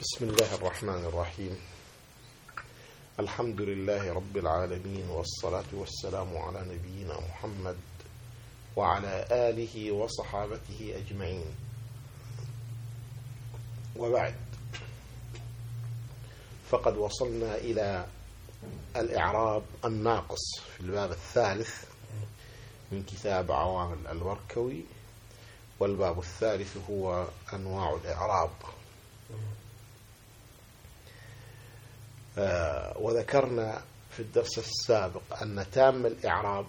بسم الله الرحمن الرحيم. الحمد لله رب العالمين والصلاة والسلام على نبينا محمد وعلى آله وصحابته أجمعين. وبعد. فقد وصلنا إلى الإعراب الناقص في الباب الثالث من كتاب عوامل الوركوي والباب الثالث هو أنواع الإعراب. وذكرنا في الدرس السابق أن تام الإعراب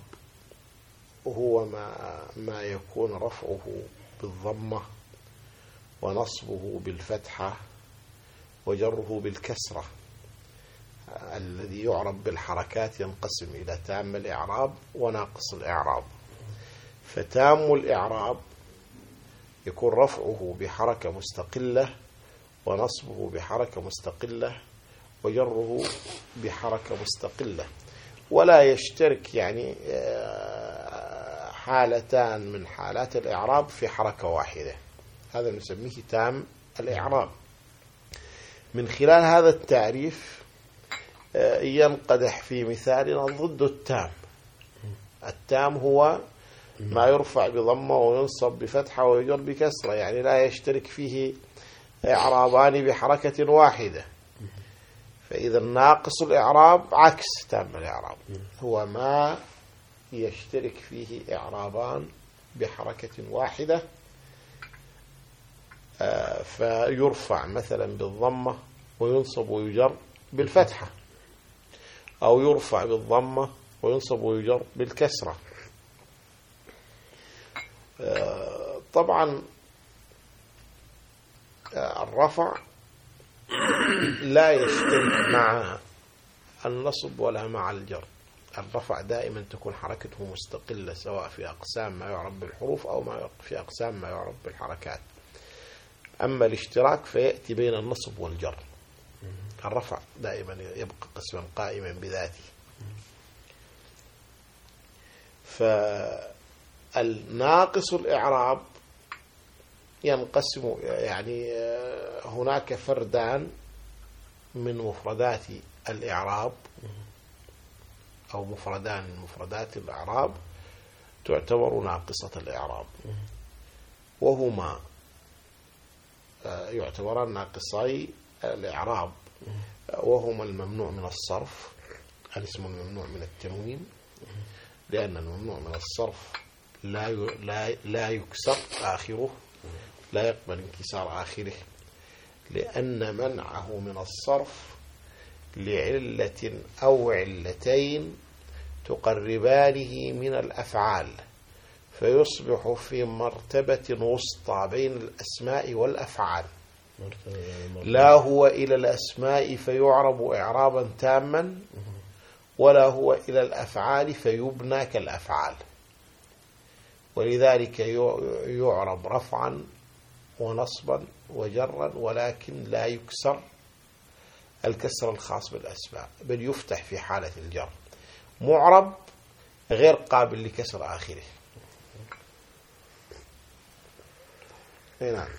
هو ما, ما يكون رفعه بالضمة ونصبه بالفتحة وجره بالكسرة. آه الذي يعرب بالحركات ينقسم إلى تام الإعراب وناقص الإعراب. فتام الإعراب يكون رفعه بحركة مستقلة ونصبه بحركة مستقلة وجره بحركة مستقلة. ولا يشترك يعني حالتان من حالات الإعراب في حركة واحدة. هذا نسميه تام الإعراب. من خلال هذا التعريف ينقدح في مثالنا ضد التام. التام هو ما يرفع بضمة وينصب بفتحة ويجر بكسرة. يعني لا يشترك فيه إعرابان بحركة واحدة. فإذا ناقص الإعراب عكس تام الإعراب. هو ما يشترك فيه إعرابان بحركة واحدة فيرفع مثلا بالضمة وينصب ويجر بالفتحة أو يرفع بالضمة وينصب ويجر بالكسرة. طبعا الرفع لا يشترك مع النصب ولا مع الجر. الرفع دائما تكون حركته مستقلة سواء في أقسام ما يعرف بالحروف أو ما في أقسام ما يعرف بالحركات. أما الاشتراك فيأتي بين النصب والجر. الرفع دائما يبقى قسما قائما بذاته. فالناقص الإعراب ينقسم يعني هناك فردان من مفردات الإعراب أو مفردان من مفردات الإعراب تعتبر ناقصة الإعراب. وهما يعتبران ناقصي الإعراب. وهما الممنوع من الصرف الاسم الممنوع من التنوين لأن الممنوع من الصرف لا لا لا يكسر آخره. لا يقبل انكسار آخره لأن منعه من الصرف لعلة أو علتين تقربانه من الأفعال فيصبح في مرتبة وسطى بين الأسماء والأفعال. لا هو إلى الأسماء فيعرب إعرابا تاما ولا هو إلى الأفعال فيبنى كالأفعال. ولذلك يعرب رفعا ونصبا وجرا ولكن لا يكسر الكسر الخاص بالأسماء بل يفتح في حالة الجر. معرب غير قابل لكسر آخره. نعم.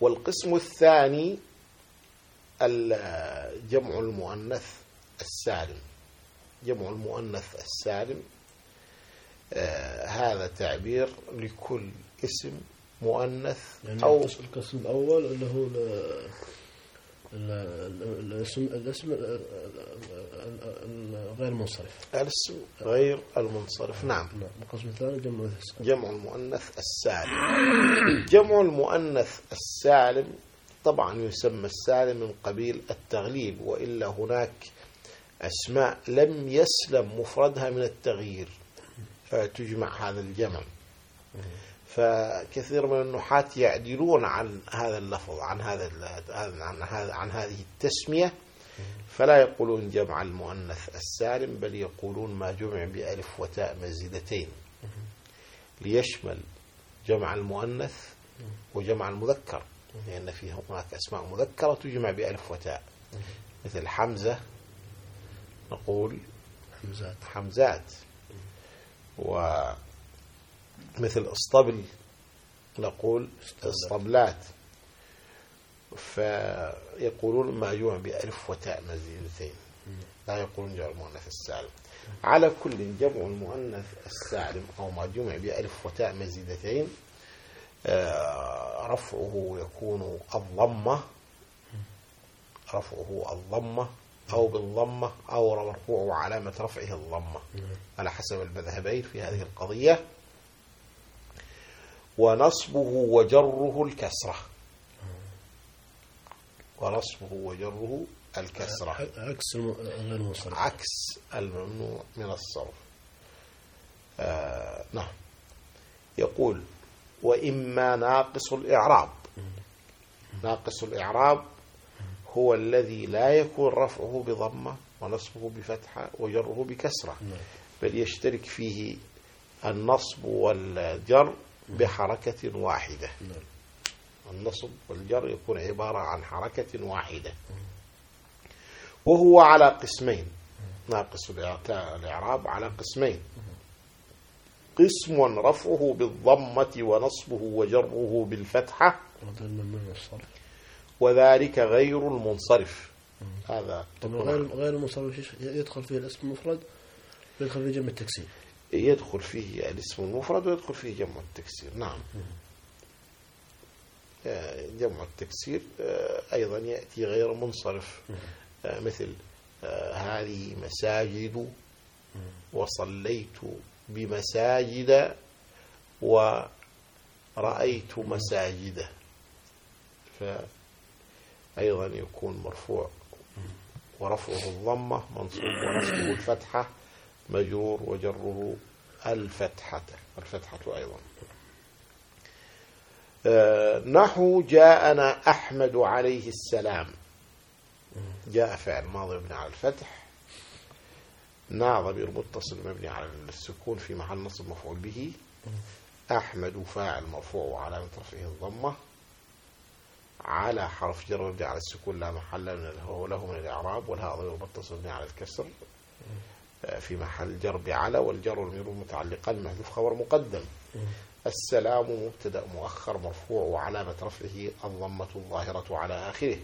والقسم الثاني جمع المؤنث السالم. جمع المؤنث السالم آه هذا تعبير لكل اسم مؤنث يعني أو القسم الأول اللي هو الاسم الاسم غير منصرف. الاسم غير المنصرف. نعم. القسم الثاني جمع جمع المؤنث السالم. جمع المؤنث السالم طبعا يسمى السالم من قبيل التغليب وإلا هناك أسماء لم يسلم مفردها من التغيير تجمع هذا الجمع. فكثير من النحاة يعدلون عن هذا اللفظ عن هذا عن هذا عن هذه التسمية. فلا يقولون جمع المؤنث السالم بل يقولون ما جمع بألف وتاء مزيدتين. ليشمل جمع المؤنث وجمع المذكر لأن في هناك أسماء مذكرة تجمع بألف وتاء. مثل حمزة نقول حمزات. حمزات. و مثل اسطبل نقول اسطبلات. فيقولون ما جمع بألف وتاء مزيدتين. لا يقولون جمع المؤنث السالم. على كل جمع المؤنث السالم أو ما جمع بألف وتاء مزيدتين آه، رفعه يكون الضمة رفعه الضمة أو بالضمة أو مرفوعه علامة رفعه الضمة. على حسب المذهبين في هذه القضية. ونصبه وجره الكسرة. ونصبه وجره الكسرة. عكس المنصرف. عكس الممنوع من الصرف. آه نعم. يقول وإما ناقص الإعراب. ناقص الإعراب هو الذي لا يكون رفعه بضمة ونصبه بفتحة وجره بكسرة. نعم. بل يشترك فيه النصب والجر بحركة واحدة. نعم. النصب والجر يكون عبارة عن حركة واحدة. وهو على قسمين. ناقص الإعراب على قسمين. قسم رفعه بالضمة ونصبه وجره بالفتحة. وذلك غير المنصرف. هذا غير غير المنصرف يدخل فيه الاسم المفرد ويدخل فيه جمع التكسير. يدخل فيه الاسم المفرد ويدخل فيه جمع التكسير. نعم. آه، جمع التكسير آه، أيضا يأتي غير منصرف. آه، مثل هذه مساجد وصليت بمساجد ورأيت مساجد. فأيضا يكون مرفوع ورفعه الضمة منصوب ونصبه الفتحة. مجرور وجره الفتحة الفتحة أيضا. آه، نحو جاءنا أحمد عليه السلام. جاء فعل ماضي مبني على الفتح. نا ضمير متصل مبني على السكون في محل نصب مفعول به. أحمد فاعل مرفوع وعلامة رفعه الضمة. على حرف جر مبني على السكون لا محل له له من الإعراب والهاء ضمير متصل مبني على الكسر. في محل جر بعلى والجر والمجرور متعلقان محذوف خبر مقدم. السلام مبتدا مؤخر مرفوع وعلامة رفعه الضمة الظاهرة على آخره.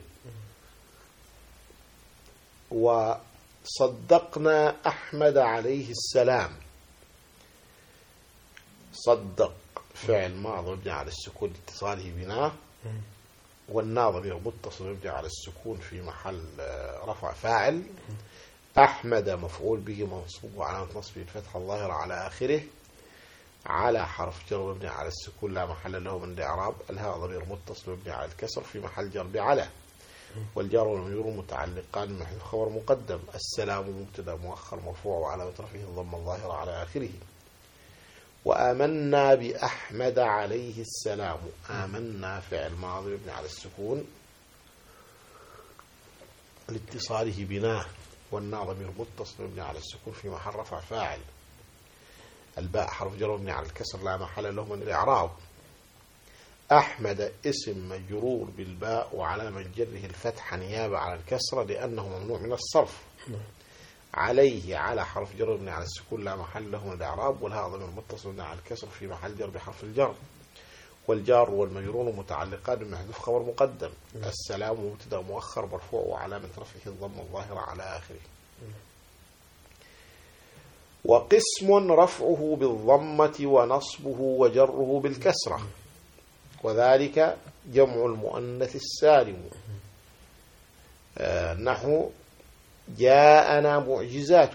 وصدقنا أحمد عليه السلام. صدق فعل ماضي مبني على السكون اتصاله بناه والناظر متصل مبني على السكون في محل آه، رفع فاعل. أحمد مفعول به منصوب وعلامة نصبه الفتحة الظاهرة على آخره. على حرف جر مبني على السكون لا محل له من الإعراب. الهاء ضمير متصل مبني على الكسر في محل جر بعلى. والجار والمجرور متعلقان محذوف خبر مقدم. السلام مبتدا مؤخر مرفوع وعلامة رفعه الضمة الظاهرة على آخره. وآمنا بأحمد عليه السلام. آمنا فعل ماضي مبني على السكون. لاتصاله بناه والنا ضمير متصل مبني على السكون في محل رفع فاعل. الباء حرف جر مبني على الكسر لا محل له من الإعراب. أحمد اسم مجرور بالباء وعلامة جره الفتحة نيابة على الكسرة لأنه ممنوع من الصرف. عليه على حرف جر مبني على السكون لا محل له من الإعراب والهاء ضمير متصل مبني على الكسر في محل جر بحرف الجر. والجار والمجرور متعلقان بمحذوف خبر مقدم. السلام مبتدأ مؤخر مرفوع وعلامة رفعه الضم الظاهرة على آخره. وقسم رفعه بالضمة ونصبه وجره بالكسرة. وذلك جمع المؤنث السالم. آه، نحو جاءنا معجزات.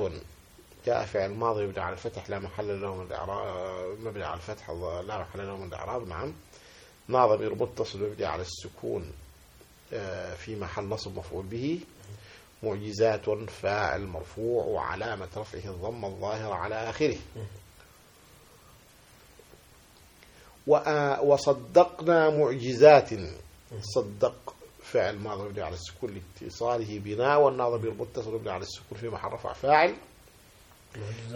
جاء فعل ماضي مبني على الفتح لا محل له من الإعراب مبني على الفتح لا محل له من الإعراب نعم. ما ضمير متصل مبني على السكون آه، في محل نصب مفعول به. معجزات فاعل مرفوع وعلامة رفعه الضمة الظاهرة على آخره. وآ- وصدقنا معجزات. صدق فعل ماضي على السكون لاتصاله بنا والناظر بالمتصل مبني على السكون في محل رفع فاعل.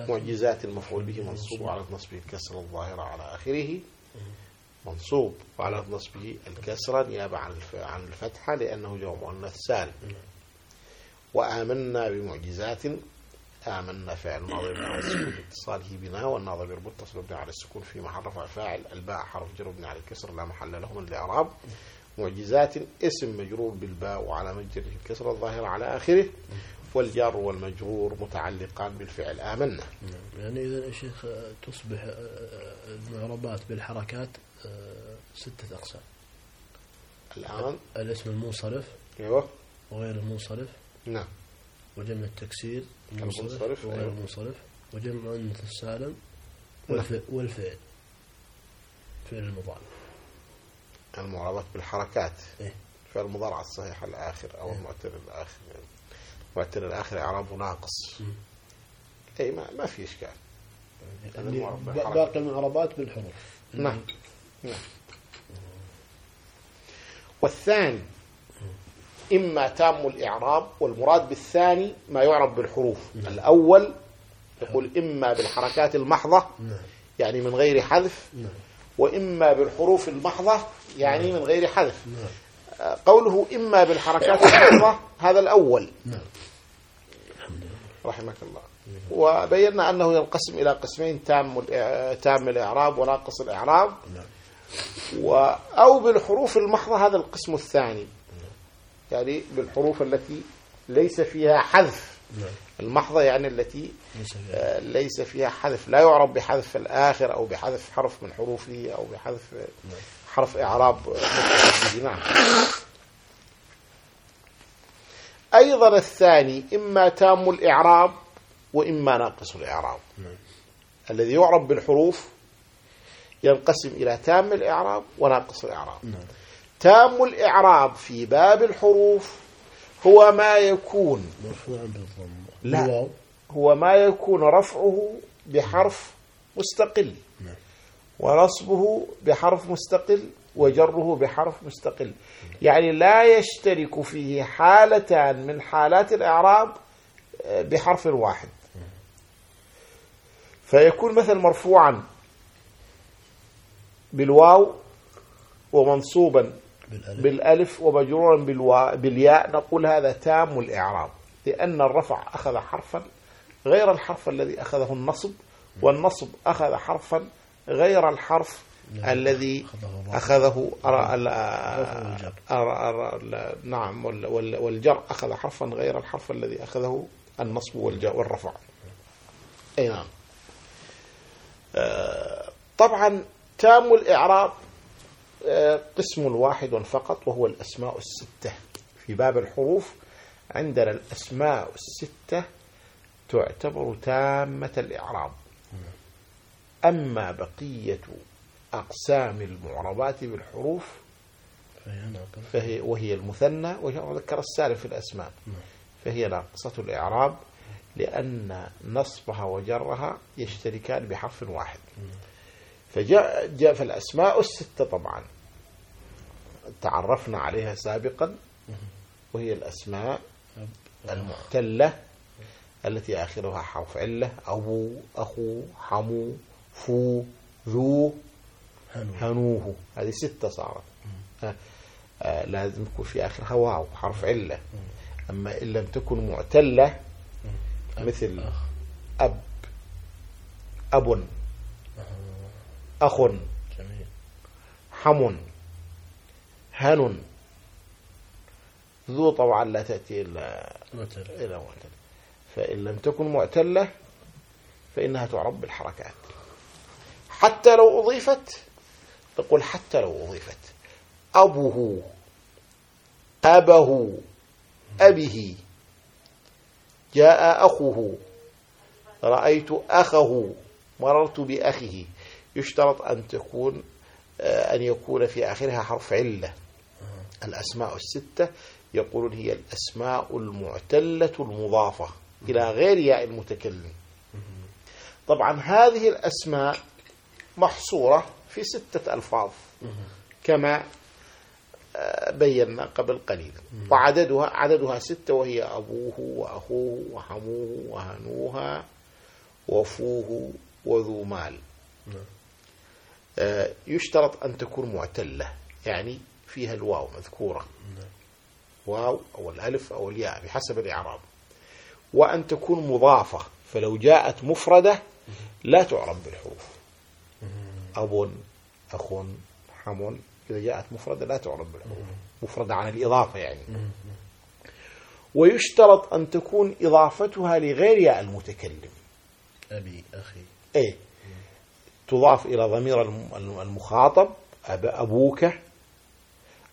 معجزات. المفعول به منصوب وعلى نصبه الكسر الظاهرة على آخره. منصوب وعلى نصبه الكسرة نيابة عن الف- عن الفتحة لأنه جمع مؤنث سالم. وآمنا بمعجزات. آمنا فعل ماضي على السكون لاتصاله بنا والناظر بالمتصل مبني على السكون في محل رفع فاعل الباء حرف جر مبني على الكسر لا محل له من الإعراب. معجزات. اسم مجرور بالباء وعلى مجره الكسرة الظاهرة على آخره. والجار والمجرور متعلقان بالفعل. آمنا. نعم. يعني إذا يا شيخ تصبح آه، آه، المعربات بالحركات آه، ستة أقسام. الآن؟ الاسم المنصرف أيوه. وغير المنصرف. نعم. وجمع التكسير المنصرف وغير أيوة. المنصرف. وجمع المؤنث السالم نعم. والفعل, والفعل. فعل المضارع. المعربات بالحركات. إيه. فالمضارع الصحيح الآخر أو إيه. المعتل الآخر. المعتل الآخر إعرابه ناقص. أي ما, ما في إشكال. يعني. باقي المعربات بالحروف. نعم نعم. والثاني إما تام الإعراب والمراد بالثاني ما يعرب بالحروف. الأول يقول إما بالحركات المحضة نعم. يعني من غير حذف نعم. وإما بالحروف المحضة يعني من غير حذف. نعم. قوله إما بالحركات المحضة هذا الأول. رحمك الله. وبينا أنه ينقسم إلى قسمين تام الإع- تام الإعراب وناقص الإعراب. أو بالحروف المحضة هذا القسم الثاني. يعني بالحروف التي ليس فيها حذف. المحضة يعني التي ليس فيها. آه، حذف. لا يعرب بحذف الآخر أو بحذف حرف من حروفه أو بحذف. حرف إعراب. نعم أيضا الثاني إما تام الإعراب وإما ناقص الإعراب نعم الذي يعرب بالحروف ينقسم إلى تام الإعراب وناقص الإعراب نعم تام الإعراب في باب الحروف هو ما يكون مرفوعا بالضم لا. هو ما يكون رفعه بحرف مستقل. ونصبه بحرف مستقل وجره بحرف مستقل. يعني لا يشترك فيه حالتان من حالات الإعراب آه، بحرف واحد. فيكون مثل مرفوعا بالواو ومنصوبا بالألف. بالألف ومجرورا بالوا... بالياء نقول هذا تام الإعراب. لأن الرفع أخذ حرفا غير الحرف الذي أخذه النصب والنصب أخذ حرفا غير الحرف. الذي أخذه نعم وال... وال... والجر أخذ حرفا غير الحرف الذي أخذه النصب والرفع. أي نعم. آه، طبعا تام الإعراب آه، قسم واحد فقط وهو الأسماء الستة. في باب الحروف عندنا الأسماء الستة تعتبر تامة الإعراب. أما بقية أقسام المعربات بالحروف فهي وهي المثنى وذكر السالم في الأسماء. نعم. فهي ناقصة الإعراب لأن نصبها وجرها يشتركان بحرف واحد. فجاء جاء في الأسماء الستة طبعا. تعرفنا عليها سابقا وهي الأسماء المعتلة التي آخرها حرف علة أبو أخو حمو فو ذو هنوه. هذه ستة صارت. آه، لازم يكون في آخرها واو حرف علة. أما إن لم تكن معتلة مثل أب. أب. أخ. أخ حم. هن. ذو طبعا لا تأتي إلا مثل إلى معتلة. فإن لم تكن معتلة فإنها تعرب بالحركات. حتى لو أضيفت نقول حتى لو أضيفت. أبه أبه أبه. جاء أخوه. رأيت أخه. مررت بأخه. يشترط أن تكون آه، أن يكون في آخرها حرف علة. الأسماء الستة يقولون هي الأسماء المعتلة المضافة إلى غير ياء المتكلم. طبعا هذه الأسماء محصورة في ستة ألفاظ كما آه، بينا قبل قليل. وعددها عددها ستة وهي أبوه وأخوه وحموه وهنوها وفوه وذو مال. نعم. آه، يشترط أن تكون معتلة يعني فيها الواو مذكورة. نعم. واو أو الألف أو الياء بحسب الإعراب. وأن تكون مضافة فلو جاءت مفردة لا تعرب بالحروف. أب أخ حم. إذا جاءت مفردة لا تعرب بالحروف مفردة عن الإضافة يعني. ويشترط أن تكون إضافتها لغير ياء المتكلم. أبي أخي. أي تضاف إلى ضمير الم- المخاطب أب أبوك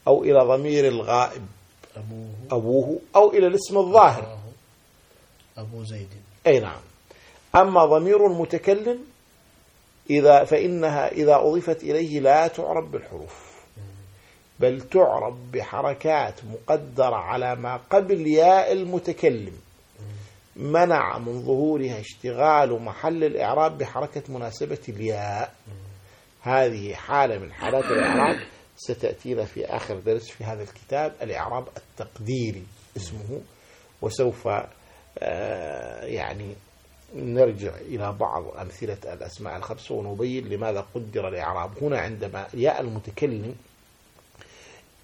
أو إلى ضمير الغائب أبوه. أبوه أو إلى الاسم الظاهر. أبو زيد. أي نعم. أما ضمير المتكلم إذا فإنها إذا أضيفت إليه لا تعرب بالحروف بل تعرب بحركات مقدرة على ما قبل ياء المتكلم. منع من ظهورها اشتغال محل الإعراب بحركة مناسبة الياء. هذه حالة من حالات الإعراب ستأتينا في آخر درس في هذا الكتاب الإعراب التقديري اسمه وسوف آه، يعني نرجع إلى بعض أمثلة الأسماء الخمسة ونبين لماذا قدر الإعراب. هنا عندما ياء المتكلم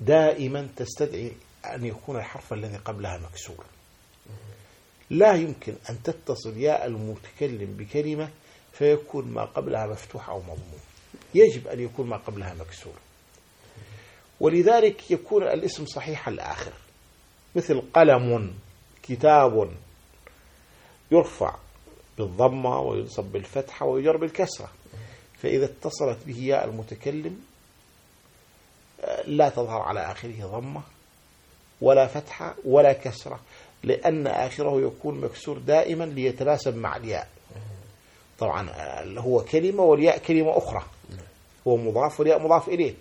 دائما تستدعي أن يكون الحرف الذي قبلها مكسور. لا يمكن أن تتصل ياء المتكلم بكلمة فيكون ما قبلها مفتوح أو مضموم يجب أن يكون ما قبلها مكسور. ولذلك يكون الاسم صحيح الآخر. مثل قلم كتاب يرفع. بالضمة وينصب بالفتحة ويجر بالكسرة. فإذا اتصلت به ياء المتكلم لا تظهر على آخره ضمة ولا فتحة ولا كسرة لأن آخره يكون مكسور دائما ليتناسب مع الياء. طبعا آه، هو كلمة والياء كلمة أخرى. هو مضاف والياء مضاف إليه.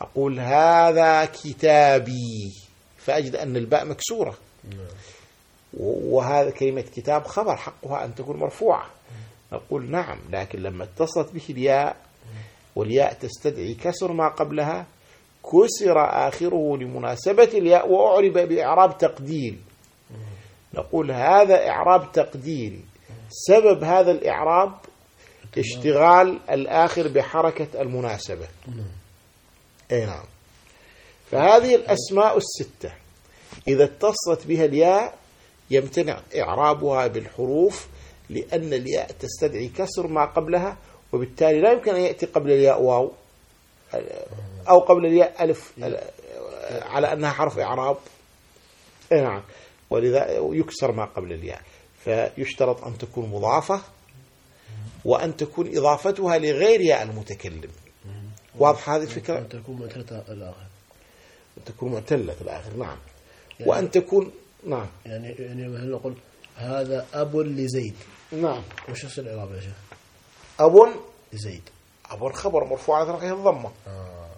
أقول هذا كتابي فأجد أن الباء مكسورة. وهذا كلمة كتاب خبر حقها أن تكون مرفوعة. نقول نعم لكن لما اتصلت به الياء والياء تستدعي كسر ما قبلها كسر آخره لمناسبة الياء وأعرب بإعراب تقديري نقول هذا إعراب تقديري سبب هذا الإعراب اشتغال الآخر بحركة المناسبة. أي نعم. فهذه الأسماء الستة. إذا اتصلت بها الياء يمتنع إعرابها بالحروف لأن الياء تستدعي كسر ما قبلها وبالتالي لا يمكن أن يأتي قبل الياء واو أو قبل الياء ألف على أنها حرف إعراب. أي نعم. ولذا يكسر ما قبل الياء. فيشترط أن تكون مضافة وأن تكون إضافتها لغير ياء المتكلم. واضح هذه الفكرة؟ أن تكون مثلة الآخر. تكون معتلة الآخر نعم. يعني- وأن تكون نعم. يعني يعني مثلا نقول هذا أب لزيد. نعم. وش يصير الإعراب يا شيخ؟ أب لزيد. أب خبر مرفوع علامة رفعه الضمة. آه.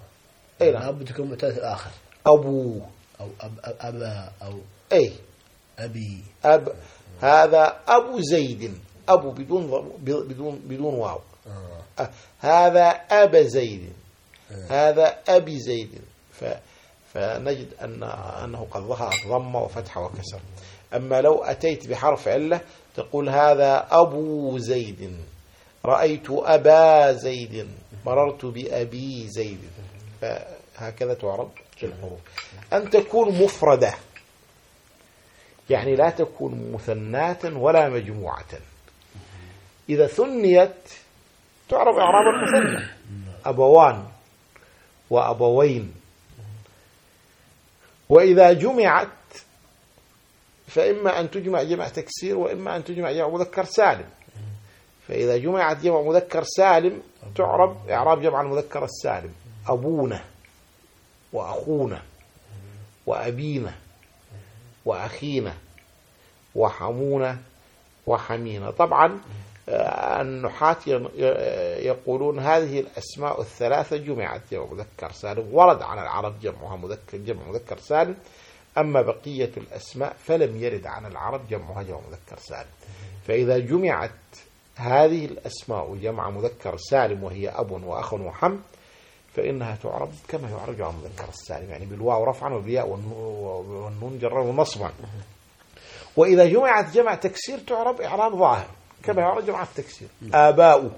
أي نعم. أب تكون مثلة الآخر؟ أبو. أو أب أب أبا أو أي أبي. أب. هذا أبو زيد. أبو بدون بدون بدون واو. آه. أ- هذا أبا زيد. هذا أبي زيد. ف فنجد أن أنه قد ظهرت ضمة وفتحة وكسر. أما لو أتيت بحرف علة تقول هذا أبو زيد. رأيت أبا زيد. مررت بأبي زيد. فهكذا تعرب الحروف. أن تكون مفردة. يعني لا تكون مثناة ولا مجموعة. إذا ثنيت تعرب إعراب المثنى. أبوان وأبوين. وإذا جمعت فإما أن تجمع جمع تكسير وإما أن تجمع جمع مذكر سالم. فإذا جمعت جمع مذكر سالم تعرب إعراب جمع المذكر السالم. أبونا وأخونا وأبينا وأخينا وحمونا وحمينا. طبعا النحاة ين- ي- يقولون هذه الأسماء الثلاثة جمعت جمع مذكر سالم. ورد على العرب جمعها مذكر جمع مذكر سالم. أما بقية الأسماء فلم يرد عن العرب جمعها جمع مذكر سالم. فإذا جمعت هذه الأسماء جمع مذكر سالم وهي أب وأخ وحم فإنها تعرب كما يعرب جمع مذكر السالم. يعني بالواو رفعا والنو- والنون جرا ونصبا. وإذا جمعت جمع تكسير تعرب إعراب ظاهر. كما يعرب جمع التكسير. آباء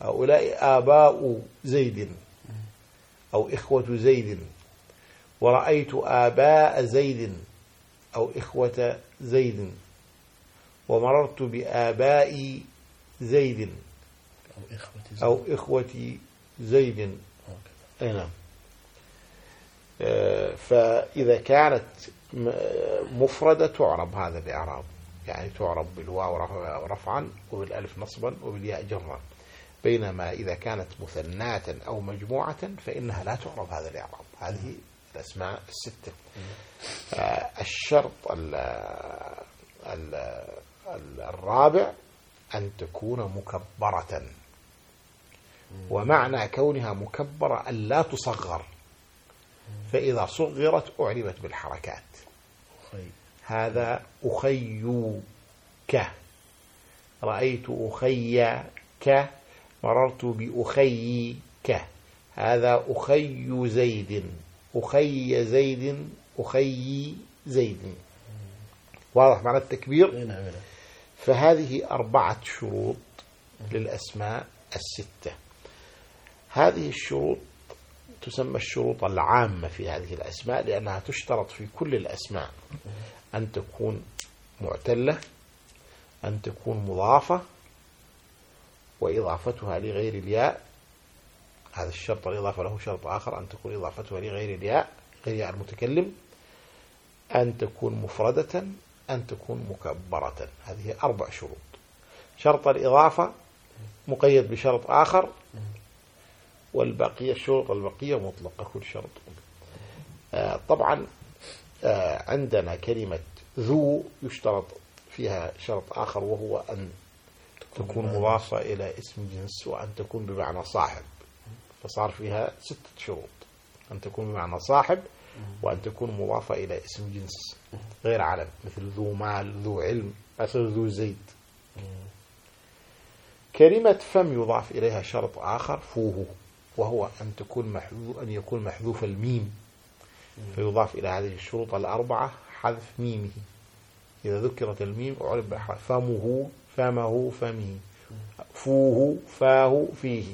هؤلاء آباء زيد. أو إخوة زيد. ورأيت آباء زيد. أو إخوة زيد. ومررت بآباء زيد. أو إخوة زيد. أي نعم. آه، فإذا كانت مفردة تعرب هذا الإعراب. يعني تعرب بالواو رف- رفعا وبالألف نصبا وبالياء جرا. بينما إذا كانت مثناة أو مجموعة فإنها لا تعرب هذا الإعراب. هذه الأسماء الستة. آه، الشرط ال ال ال الرابع أن تكون مكبرة. ومعنى كونها مكبرة أن لا تصغر. فإذا صغرت أعربت بالحركات. خي هذا أخيك. رأيت أخيك مررت بأخيك. هذا أخي زيد. أخي زيد أخي زيد. واضح معنى التكبير؟ اي نعم نعم. فهذه أربعة شروط للأسماء الستة. هذه الشروط تسمى الشروط العامة في هذه الأسماء لأنها تشترط في كل الأسماء. أن تكون معتلة أن تكون مضافة وإضافتها لغير الياء. هذا الشرط الإضافة له شرط آخر أن تكون إضافتها لغير الياء غير ياء المتكلم. أن تكون مفردة أن تكون مكبرة. هذه أربع شروط. شرط الإضافة مقيد بشرط آخر. والبقية الشروط البقية مطلقة كل شرط. آه، طبعا عندنا كلمة ذو يشترط فيها شرط آخر وهو أن تكون مضافة إلى اسم جنس وأن تكون بمعنى صاحب. فصار فيها ستة شروط. أن تكون بمعنى صاحب وأن تكون مضافة إلى اسم جنس. غير علم مثل ذو مال ذو علم مثل ذو زيد. كلمة فم يضاف إليها شرط آخر فوه وهو أن تكون محذوف أن يكون محذوف الميم. فيضاف إلى هذه الشروط الأربعة حذف ميمه. إذا ذكرت الميم أعرب بحرف. فمه فمه فمه. فوه فاه فيه.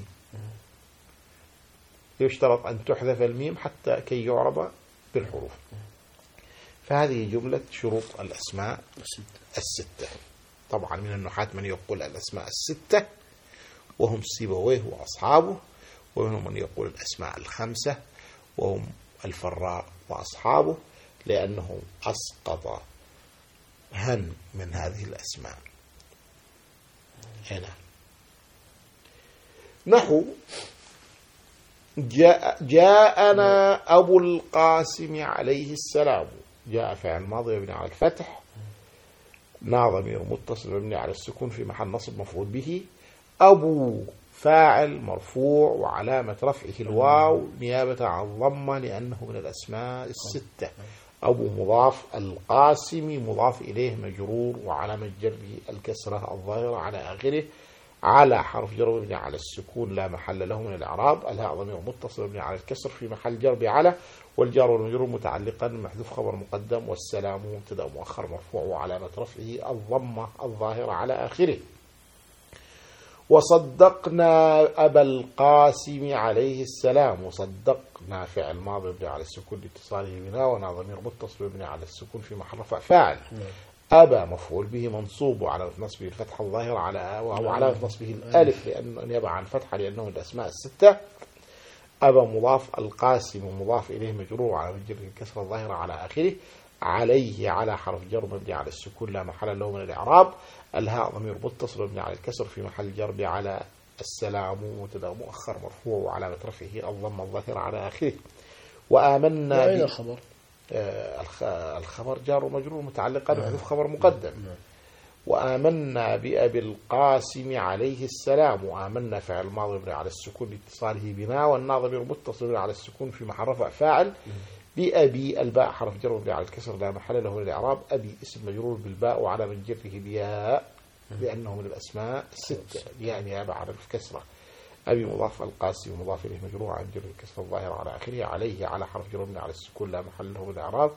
يشترط أن تحذف الميم حتى كي يعرب بالحروف. فهذه جملة شروط الأسماء الستة. طبعا من النحاة من يقول الأسماء الستة وهم سيبويه وأصحابه ومنهم من يقول الأسماء الخمسة وهم الفراء وأصحابه لأنه أسقط هن من هذه الأسماء. هنا. نحو. جاء جاءنا أبو القاسم عليه السلام. جاء فعل ماضي يبني على الفتح. نا ضمير متصل مبني على السكون في محل نصب مفعول به. أبو فاعل مرفوع وعلامة رفعه الواو نيابة عن الضمة لأنه من الأسماء الستة. أبو مضاف القاسم مضاف إليه مجرور وعلامة جره الكسرة الظاهرة على آخره. على حرف جر مبني على السكون لا محل له من الإعراب. الهاء ضمير متصل مبني على الكسر في محل جر بعلى والجار والمجرور متعلقا محذوف خبر مقدم. والسلام مبتدأ مؤخر مرفوع وعلامة رفعه الضمة الظاهرة على آخره. وصدقنا أبا القاسم عليه السلام. وصدقنا فعل ماضي مبني على السكون لاتصاله بنا ونا ضمير متصل مبني على السكون في محل رفع فاعل. أبا مفعول به منصوب وعلامة نصبه الفتحة الظاهرة على وهو علامة نصبه الألف لأنه نيابة عن الفتحة لأنه من الأسماء الستة. أبا مضاف القاسم مضاف إليه مجرور على جر الكسرة الظاهرة على آخره. عليه على حرف جر مبني على السكون لا محل له من الإعراب. الهاء ضمير متصل مبني على الكسر في محل جر على السلام مبتدا مؤخر مرفوع وعلامة رفعه الضمة الظاهرة على آخره. وآمنا أين ب- الخبر؟ آه، الخ- الخبر جار ومجرور متعلقا بحذف خبر مقدم. نعم. وآمنا بأبي القاسم عليه السلام. وآمنا فعل ماضي مبني على السكون لاتصاله بما والناظم متصل على السكون في محل رفع فاعل بأبي الباء حرف جر مبني على الكسر لا محل له من الإعراب أبي اسم مجرور بالباء وعلى من جره الياء لأنه من الأسماء الستة يعني يابا على الكسرة. أبي مضاف القاسم مضاف إليه مجرور عن جر الكسر الظاهر على آخره. عليه على حرف جر مبني على السكون لا محل له من الإعراب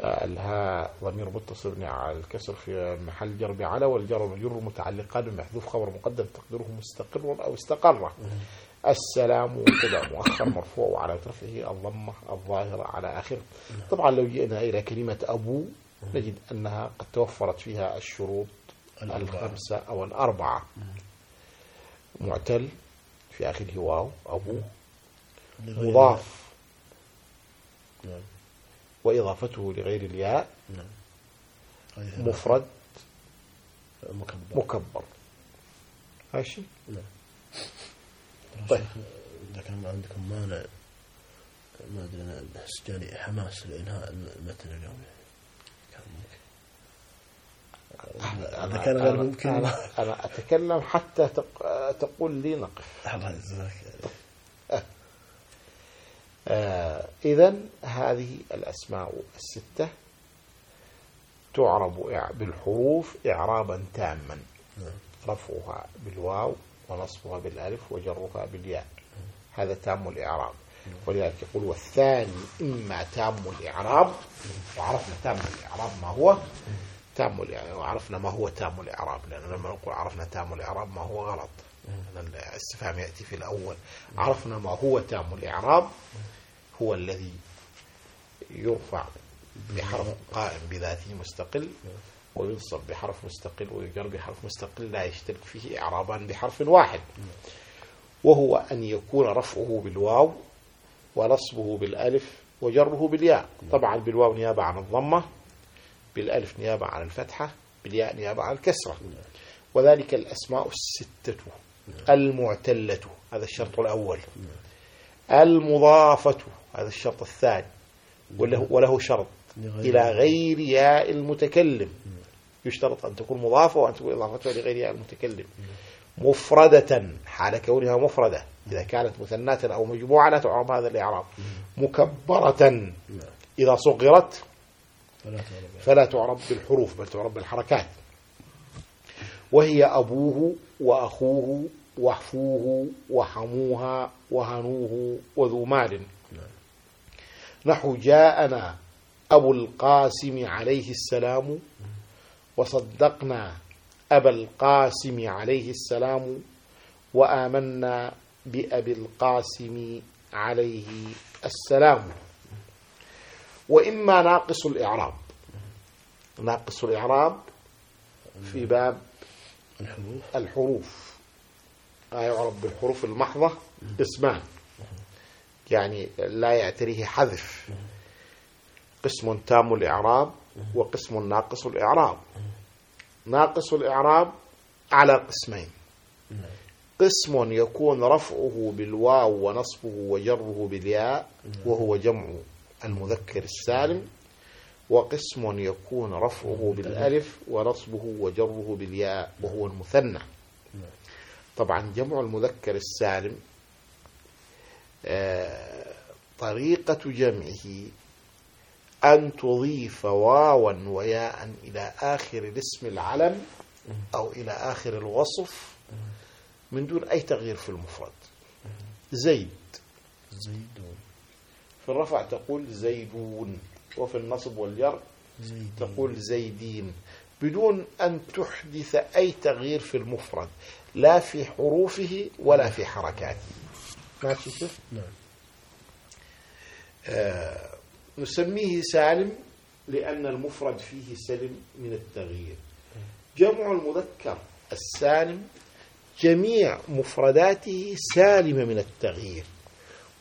آه، الهاء ضمير متصل مبني على الكسر في محل جر على والجر والمجرور متعلقان بمحذوف خبر مقدم تقديره مستقر أو استقر. السلام مبتدا مؤخر مرفوع وعلى رفعه الضمة الظاهرة على آخره. طبعا لو جئنا إلى كلمة أبو نجد أنها قد توفرت فيها الشروط. الخمسة أو الأربعة. معتل في آخره واو أبو. مضاف. نعم. وإضافته لغير الياء. نعم. مفرد. مكبر. مكبر. ماشي؟ نعم. طيب. إذا كان عندكم مانع ما أدري أنا بحس جاني حماس لإنهاء المتن اليوم كان ممكن. إذا كان غير ممكن. أنا, أنا أتكلم حتى تق... تقول لي نقف. الله يجزاك آه إذا هذه الأسماء الستة تعرب بالحروف إعرابا تاما. نعم. رفعها بالواو. ونصبها بالألف وجرها بالياء. هذا تام الإعراب. ولذلك يقول والثاني إما تام الإعراب وعرفنا تام الإعراب ما هو؟ تام الإعراب وعرفنا ما هو تام الإعراب لأن لما نقول عرفنا تام الإعراب ما هو غلط. الاستفهام يأتي في الأول. عرفنا ما هو تام الإعراب هو الذي يرفع بحرف قائم بذاته مستقل وينصب بحرف مستقل ويجر بحرف مستقل لا يشترك فيه إعرابان بحرف واحد. وهو أن يكون رفعه بالواو ونصبه بالألف وجره بالياء. طبعا بالواو نيابة عن الضمة بالألف نيابة عن الفتحة بالياء نيابة عن الكسرة. وذلك الأسماء الستة. المعتلة هذا الشرط الأول. المضافة هذا الشرط الثاني. وله, وله شرط. إلى غير ياء المتكلم. يشترط أن تكون مضافة وأن تكون إضافتها لغير المتكلم. مفردة حال كونها مفردة. إذا كانت مثناة أو مجموعة لا تعرب هذا الإعراب. مكبرة إذا صغرت فلا تعرب بالحروف بل تعرب بالحركات. وهي أبوه وأخوه وحفوه وحموها وهنوه وذو مال. نحو جاءنا أبو القاسم عليه السلام وصدقنا أبا القاسم عليه السلام وآمنا بأبي القاسم عليه السلام. وإما ناقص الإعراب. ناقص الإعراب في باب الحروف. لا يعرف بالحروف المحضة اسمان. يعني لا يعتريه حذف. قسم تام الإعراب وقسم ناقص الإعراب. ناقص الإعراب على قسمين. قسم يكون رفعه بالواو ونصبه وجره بالياء وهو جمع المذكر السالم. وقسم يكون رفعه بالألف ونصبه وجره بالياء وهو المثنى. طبعا جمع المذكر السالم آه، طريقة جمعه أن تضيف واوا وياء إلى آخر الاسم العلم أو إلى آخر الوصف من دون أي تغيير في المفرد. زيد. زيدون. في الرفع تقول زيدون وفي النصب والجر تقول زيدين بدون أن تحدث أي تغيير في المفرد لا في حروفه ولا في حركاته. ماشي كيف؟ نعم. آه نسميه سالم لأن المفرد فيه سلم من التغيير. جمع المذكر السالم جميع مفرداته سالمة من التغيير.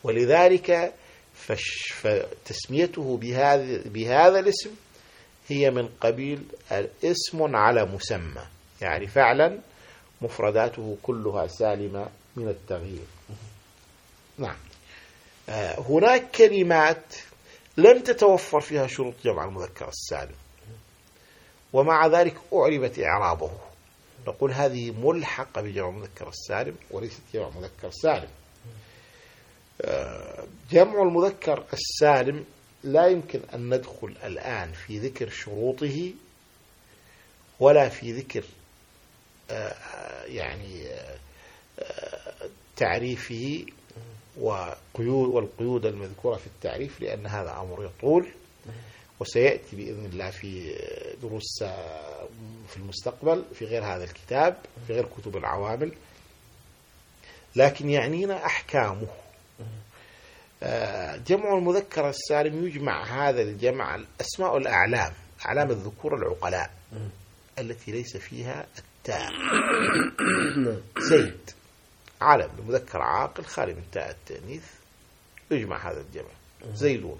ولذلك فتسميته بهذا بهذا الاسم هي من قبيل الاسم على مسمى. يعني فعلا مفرداته كلها سالمة من التغيير. نعم. آه، هناك كلمات لم تتوفر فيها شروط جمع المذكر السالم. ومع ذلك أعربت إعرابه. نقول هذه ملحقة بجمع المذكر السالم وليست جمع مذكر سالم آه، جمع المذكر السالم لا يمكن أن ندخل الآن في ذكر شروطه ولا في ذكر آه، يعني آه، آه، تعريفه وقيود والقيود المذكورة في التعريف لأن هذا أمر يطول وسيأتي بإذن الله في دروس في المستقبل في غير هذا الكتاب في غير كتب العوامل. لكن يعنينا أحكامه. آه، جمع المذكر السالم يجمع هذا الجمع الأسماء الأعلام أعلام الذكور العقلاء التي ليس فيها التاء. زيد. علم بمذكر عاقل خالي من تاء التأنيث يجمع هذا الجمع. زيدون